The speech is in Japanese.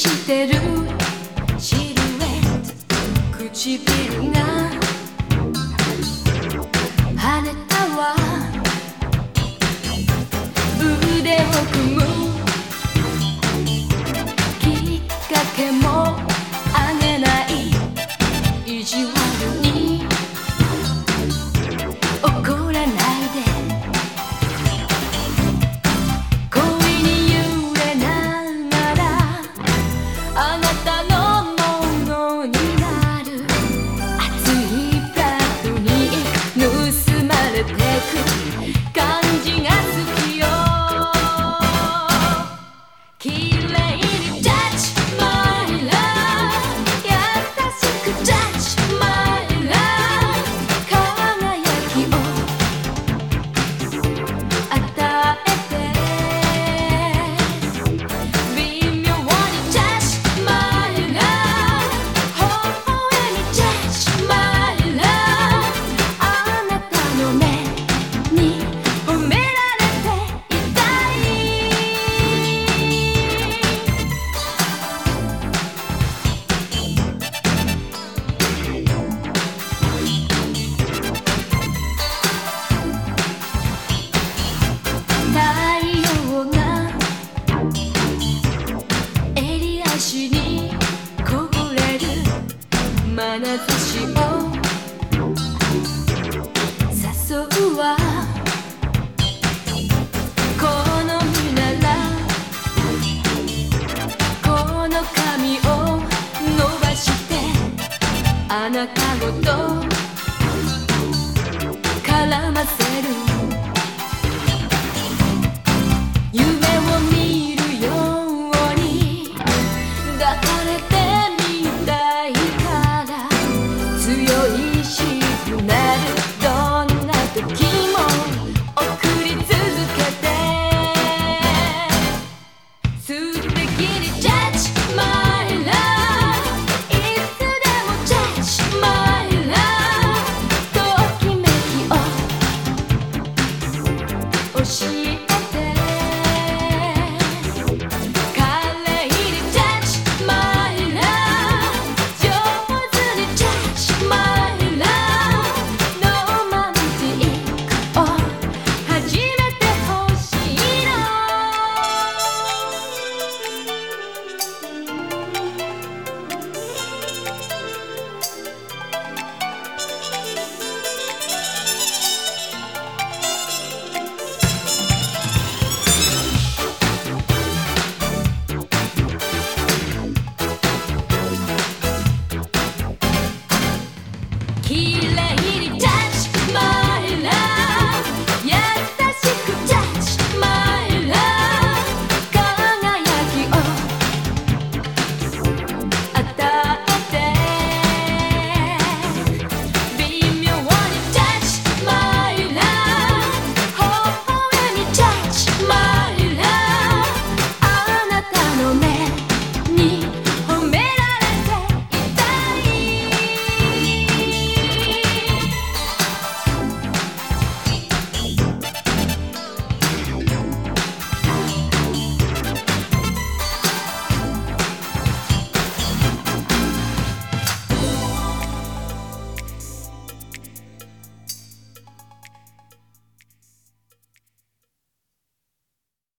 してる。シルエット唇が。跳ねたわ。腕を組む。の髪を伸ばしてあなたごと絡ませる。